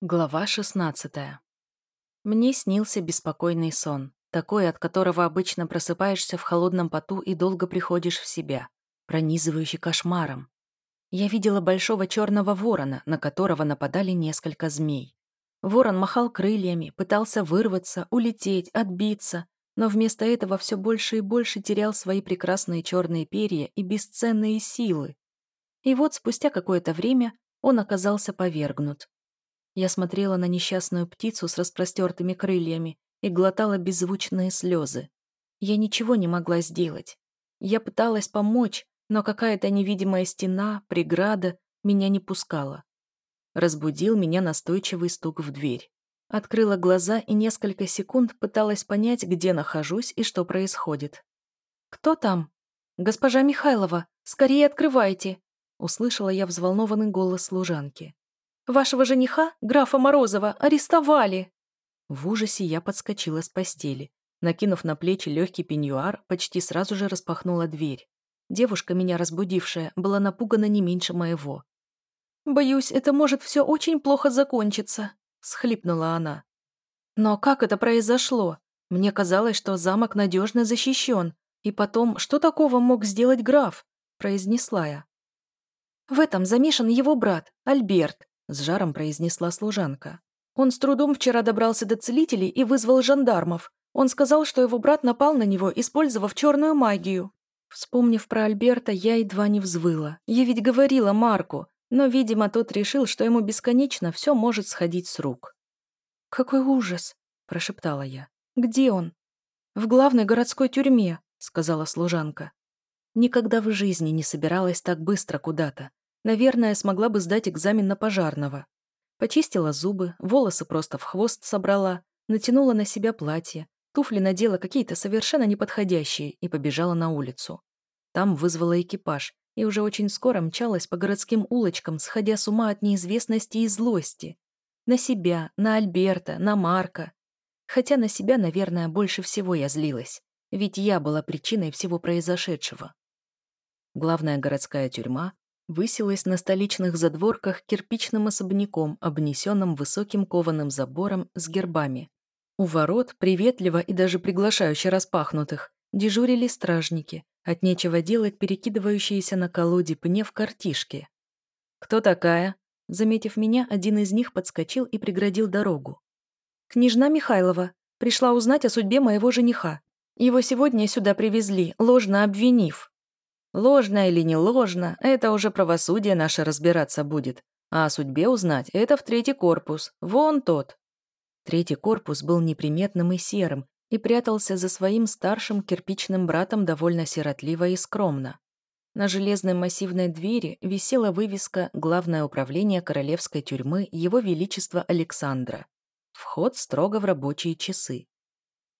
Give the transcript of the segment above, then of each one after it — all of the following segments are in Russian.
Глава 16 Мне снился беспокойный сон, такой, от которого обычно просыпаешься в холодном поту и долго приходишь в себя, пронизывающий кошмаром. Я видела большого черного ворона, на которого нападали несколько змей. Ворон махал крыльями, пытался вырваться, улететь, отбиться, но вместо этого все больше и больше терял свои прекрасные черные перья и бесценные силы. И вот спустя какое-то время он оказался повергнут. Я смотрела на несчастную птицу с распростертыми крыльями и глотала беззвучные слезы. Я ничего не могла сделать. Я пыталась помочь, но какая-то невидимая стена, преграда меня не пускала. Разбудил меня настойчивый стук в дверь. Открыла глаза и несколько секунд пыталась понять, где нахожусь и что происходит. «Кто там?» «Госпожа Михайлова, скорее открывайте!» Услышала я взволнованный голос служанки. Вашего жениха, графа Морозова, арестовали!» В ужасе я подскочила с постели. Накинув на плечи легкий пеньюар, почти сразу же распахнула дверь. Девушка, меня разбудившая, была напугана не меньше моего. «Боюсь, это может все очень плохо закончиться», — схлипнула она. «Но как это произошло? Мне казалось, что замок надежно защищен. И потом, что такого мог сделать граф?» — произнесла я. «В этом замешан его брат, Альберт. С жаром произнесла служанка. Он с трудом вчера добрался до целителей и вызвал жандармов. Он сказал, что его брат напал на него, использовав черную магию. Вспомнив про Альберта, я едва не взвыла. Я ведь говорила Марку, но, видимо, тот решил, что ему бесконечно все может сходить с рук. «Какой ужас!» – прошептала я. «Где он?» «В главной городской тюрьме», – сказала служанка. Никогда в жизни не собиралась так быстро куда-то. Наверное, смогла бы сдать экзамен на пожарного. Почистила зубы, волосы просто в хвост собрала, натянула на себя платье, туфли надела какие-то совершенно неподходящие и побежала на улицу. Там вызвала экипаж и уже очень скоро мчалась по городским улочкам, сходя с ума от неизвестности и злости. На себя, на Альберта, на Марка. Хотя на себя, наверное, больше всего я злилась, ведь я была причиной всего произошедшего. Главная городская тюрьма высилась на столичных задворках кирпичным особняком, обнесенным высоким кованым забором с гербами. У ворот, приветливо и даже приглашающе распахнутых, дежурили стражники, от нечего делать перекидывающиеся на колоде пне в картишке. «Кто такая?» Заметив меня, один из них подскочил и преградил дорогу. «Княжна Михайлова. Пришла узнать о судьбе моего жениха. Его сегодня сюда привезли, ложно обвинив». Ложно или не ложно, это уже правосудие наше разбираться будет. А о судьбе узнать – это в третий корпус. Вон тот. Третий корпус был неприметным и серым и прятался за своим старшим кирпичным братом довольно сиротливо и скромно. На железной массивной двери висела вывеска «Главное управление королевской тюрьмы Его Величества Александра». Вход строго в рабочие часы.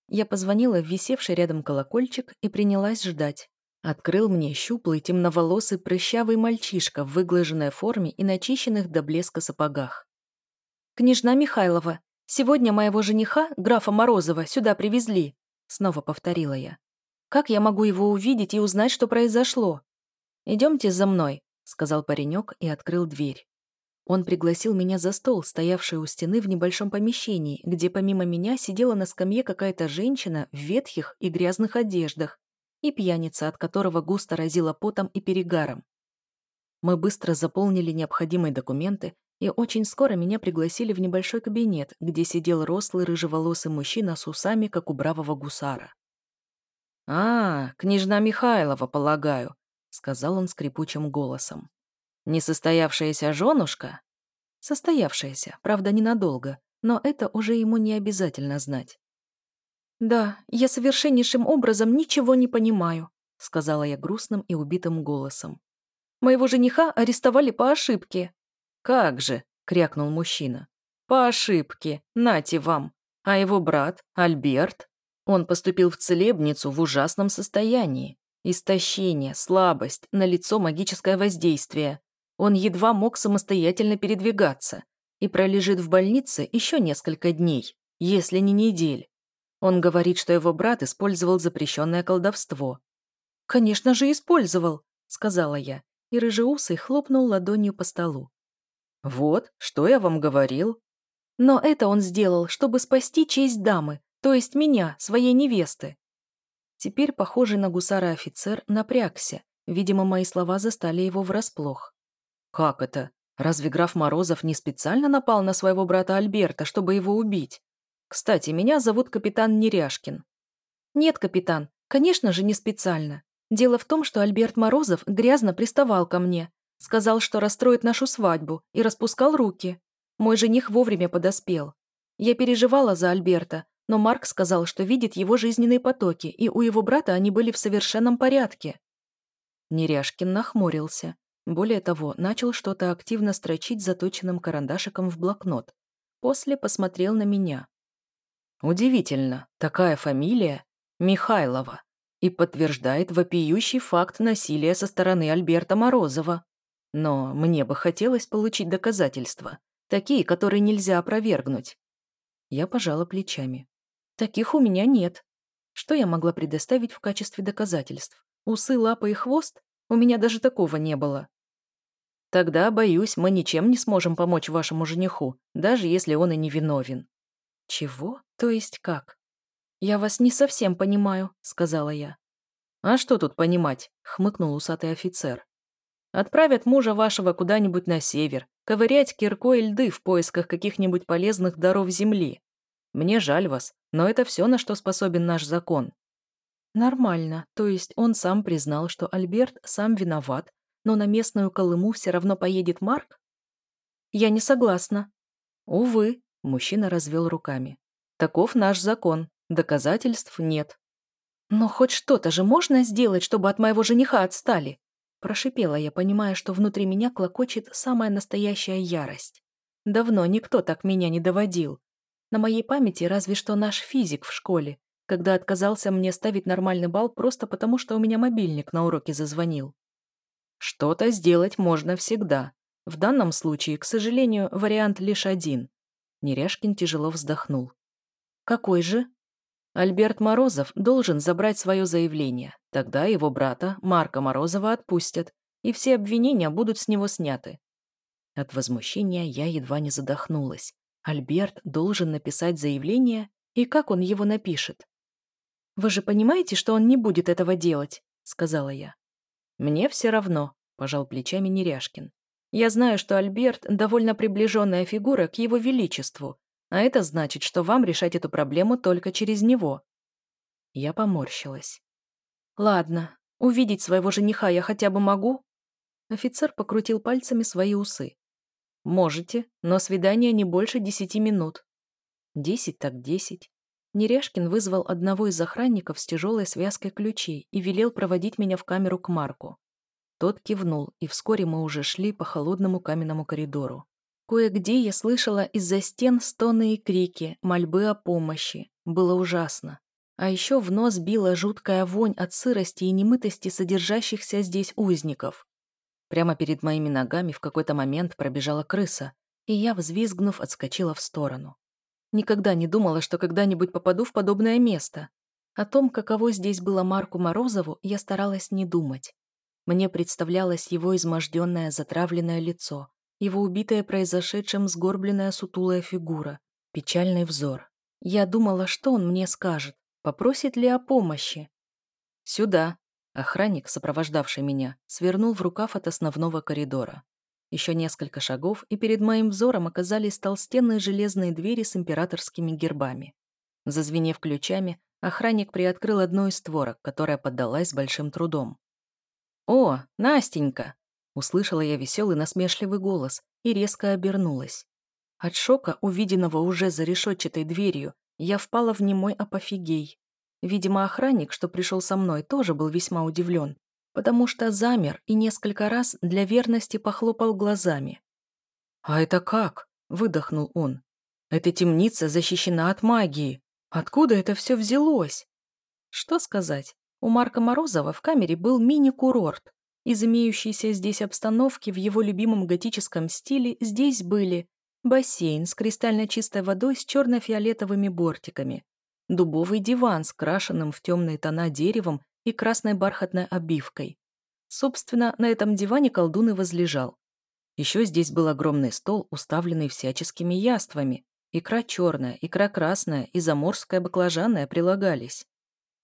Я позвонила в висевший рядом колокольчик и принялась ждать. Открыл мне щуплый, темноволосый, прыщавый мальчишка в выглаженной форме и начищенных до блеска сапогах. «Княжна Михайлова, сегодня моего жениха, графа Морозова, сюда привезли», снова повторила я. «Как я могу его увидеть и узнать, что произошло?» «Идемте за мной», сказал паренек и открыл дверь. Он пригласил меня за стол, стоявший у стены в небольшом помещении, где помимо меня сидела на скамье какая-то женщина в ветхих и грязных одеждах и пьяница, от которого густо разило потом и перегаром. Мы быстро заполнили необходимые документы, и очень скоро меня пригласили в небольшой кабинет, где сидел рослый рыжеволосый мужчина с усами, как у бравого гусара. «А, княжна Михайлова, полагаю», — сказал он скрипучим голосом. «Несостоявшаяся женушка?» «Состоявшаяся, правда, ненадолго, но это уже ему не обязательно знать. «Да, я совершеннейшим образом ничего не понимаю», сказала я грустным и убитым голосом. «Моего жениха арестовали по ошибке». «Как же?» — крякнул мужчина. «По ошибке. Нате вам. А его брат, Альберт, он поступил в целебницу в ужасном состоянии. Истощение, слабость, на лицо магическое воздействие. Он едва мог самостоятельно передвигаться и пролежит в больнице еще несколько дней, если не недель. Он говорит, что его брат использовал запрещенное колдовство. «Конечно же, использовал», — сказала я, и рыжеусый хлопнул ладонью по столу. «Вот, что я вам говорил». Но это он сделал, чтобы спасти честь дамы, то есть меня, своей невесты. Теперь похожий на гусара офицер напрягся. Видимо, мои слова застали его врасплох. «Как это? Разве граф Морозов не специально напал на своего брата Альберта, чтобы его убить? Кстати, меня зовут капитан Неряшкин». «Нет, капитан, конечно же, не специально. Дело в том, что Альберт Морозов грязно приставал ко мне, сказал, что расстроит нашу свадьбу, и распускал руки. Мой жених вовремя подоспел. Я переживала за Альберта, но Марк сказал, что видит его жизненные потоки, и у его брата они были в совершенном порядке. Неряшкин нахмурился. Более того, начал что-то активно строчить заточенным карандашиком в блокнот. После посмотрел на меня. Удивительно, такая фамилия – Михайлова. И подтверждает вопиющий факт насилия со стороны Альберта Морозова. Но мне бы хотелось получить доказательства. Такие, которые нельзя опровергнуть. Я пожала плечами. Таких у меня нет. Что я могла предоставить в качестве доказательств? Усы, лапы и хвост? У меня даже такого не было. Тогда, боюсь, мы ничем не сможем помочь вашему жениху, даже если он и не виновен. Чего? То есть как? Я вас не совсем понимаю, сказала я. А что тут понимать? хмыкнул усатый офицер. Отправят мужа вашего куда-нибудь на север, ковырять киркой льды в поисках каких-нибудь полезных даров земли. Мне жаль вас, но это все, на что способен наш закон. Нормально, то есть он сам признал, что Альберт сам виноват, но на местную Колыму все равно поедет Марк? Я не согласна. Увы, мужчина развел руками. Таков наш закон, доказательств нет. Но хоть что-то же можно сделать, чтобы от моего жениха отстали? Прошипела я, понимая, что внутри меня клокочет самая настоящая ярость. Давно никто так меня не доводил. На моей памяти разве что наш физик в школе, когда отказался мне ставить нормальный балл просто потому, что у меня мобильник на уроке зазвонил. Что-то сделать можно всегда. В данном случае, к сожалению, вариант лишь один. Неряшкин тяжело вздохнул. Какой же? Альберт Морозов должен забрать свое заявление. Тогда его брата, Марка Морозова, отпустят, и все обвинения будут с него сняты. От возмущения я едва не задохнулась. Альберт должен написать заявление, и как он его напишет? «Вы же понимаете, что он не будет этого делать?» — сказала я. «Мне все равно», — пожал плечами Неряшкин. «Я знаю, что Альберт — довольно приближенная фигура к его величеству, а это значит, что вам решать эту проблему только через него». Я поморщилась. «Ладно, увидеть своего жениха я хотя бы могу?» Офицер покрутил пальцами свои усы. «Можете, но свидание не больше десяти минут». «Десять так десять». Нерешкин вызвал одного из охранников с тяжелой связкой ключей и велел проводить меня в камеру к Марку. Тот кивнул, и вскоре мы уже шли по холодному каменному коридору. Кое-где я слышала из-за стен стоны и крики, мольбы о помощи. Было ужасно. А еще в нос била жуткая вонь от сырости и немытости содержащихся здесь узников. Прямо перед моими ногами в какой-то момент пробежала крыса, и я, взвизгнув, отскочила в сторону. Никогда не думала, что когда-нибудь попаду в подобное место. О том, каково здесь было Марку Морозову, я старалась не думать. Мне представлялось его изможденное, затравленное лицо, его убитая произошедшим сгорбленная сутулая фигура, печальный взор. Я думала, что он мне скажет, попросит ли о помощи. «Сюда!» Охранник, сопровождавший меня, свернул в рукав от основного коридора. Еще несколько шагов, и перед моим взором оказались толстенные железные двери с императорскими гербами. Зазвенев ключами, охранник приоткрыл одну из створок, которая поддалась большим трудом. «О, Настенька!» — услышала я веселый насмешливый голос и резко обернулась. От шока, увиденного уже за решетчатой дверью, я впала в немой апофигей. Видимо, охранник, что пришел со мной, тоже был весьма удивлен, потому что замер и несколько раз для верности похлопал глазами. «А это как?» – выдохнул он. «Эта темница защищена от магии. Откуда это все взялось?» Что сказать? У Марка Морозова в камере был мини-курорт. Из имеющейся здесь обстановки в его любимом готическом стиле здесь были бассейн с кристально чистой водой с черно-фиолетовыми бортиками, дубовый диван с крашенным в темные тона деревом и красной бархатной обивкой. Собственно, на этом диване колдун и возлежал. Еще здесь был огромный стол, уставленный всяческими яствами, Икра черная, икра красная и заморская баклажанная прилагались.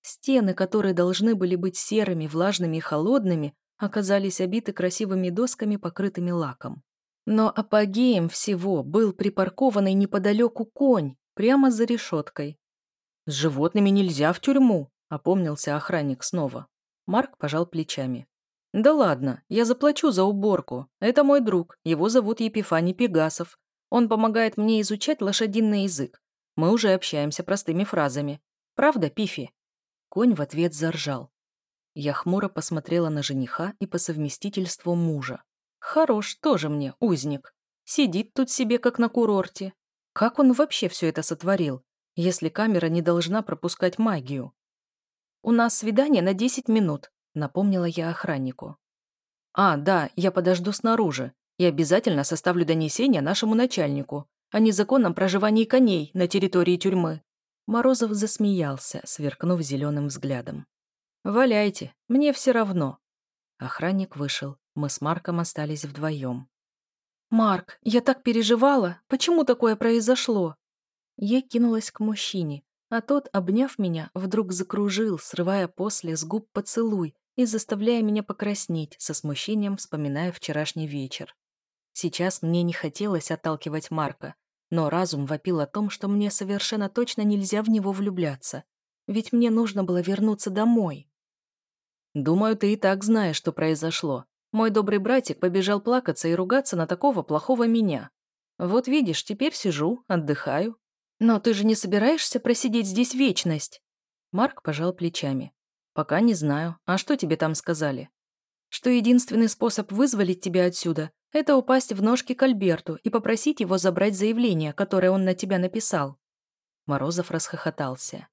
Стены, которые должны были быть серыми, влажными и холодными, оказались обиты красивыми досками, покрытыми лаком. Но апогеем всего был припаркованный неподалеку конь, прямо за решеткой. «С животными нельзя в тюрьму», — опомнился охранник снова. Марк пожал плечами. «Да ладно, я заплачу за уборку. Это мой друг, его зовут Епифаний Пегасов. Он помогает мне изучать лошадиный язык. Мы уже общаемся простыми фразами. Правда, Пифи?» Конь в ответ заржал. Я хмуро посмотрела на жениха и по совместительству мужа. Хорош, тоже мне, узник. Сидит тут себе, как на курорте. Как он вообще все это сотворил, если камера не должна пропускать магию? «У нас свидание на 10 минут», — напомнила я охраннику. «А, да, я подожду снаружи и обязательно составлю донесение нашему начальнику о незаконном проживании коней на территории тюрьмы. Морозов засмеялся, сверкнув зеленым взглядом. «Валяйте, мне все равно». Охранник вышел, мы с Марком остались вдвоем. «Марк, я так переживала! Почему такое произошло?» Я кинулась к мужчине, а тот, обняв меня, вдруг закружил, срывая после с губ поцелуй и заставляя меня покраснеть, со смущением вспоминая вчерашний вечер. Сейчас мне не хотелось отталкивать Марка, но разум вопил о том, что мне совершенно точно нельзя в него влюбляться. Ведь мне нужно было вернуться домой. «Думаю, ты и так знаешь, что произошло. Мой добрый братик побежал плакаться и ругаться на такого плохого меня. Вот видишь, теперь сижу, отдыхаю. Но ты же не собираешься просидеть здесь вечность?» Марк пожал плечами. «Пока не знаю. А что тебе там сказали?» «Что единственный способ вызволить тебя отсюда это упасть в ножки к Альберту и попросить его забрать заявление, которое он на тебя написал». Морозов расхохотался.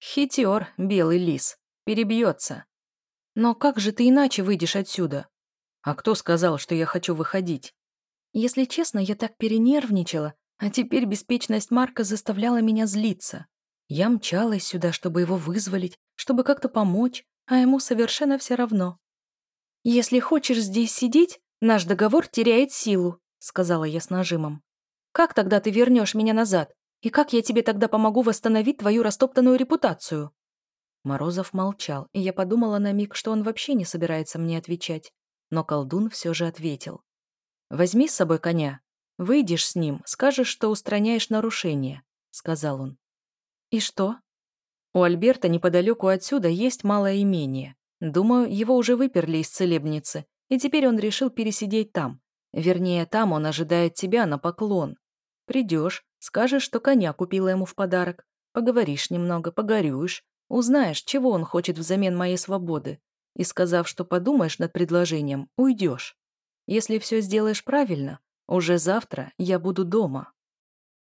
«Хитер, белый лис. Перебьется. Но как же ты иначе выйдешь отсюда? А кто сказал, что я хочу выходить? Если честно, я так перенервничала, а теперь беспечность Марка заставляла меня злиться. Я мчалась сюда, чтобы его вызволить, чтобы как-то помочь, а ему совершенно все равно. Если хочешь здесь сидеть, «Наш договор теряет силу», — сказала я с нажимом. «Как тогда ты вернешь меня назад? И как я тебе тогда помогу восстановить твою растоптанную репутацию?» Морозов молчал, и я подумала на миг, что он вообще не собирается мне отвечать. Но колдун все же ответил. «Возьми с собой коня. Выйдешь с ним, скажешь, что устраняешь нарушение», — сказал он. «И что?» «У Альберта неподалеку отсюда есть малое имение. Думаю, его уже выперли из целебницы, и теперь он решил пересидеть там. Вернее, там он ожидает тебя на поклон. Придешь, скажешь, что коня купила ему в подарок, поговоришь немного, погорюешь, узнаешь, чего он хочет взамен моей свободы, и, сказав, что подумаешь над предложением, уйдешь. Если все сделаешь правильно, уже завтра я буду дома.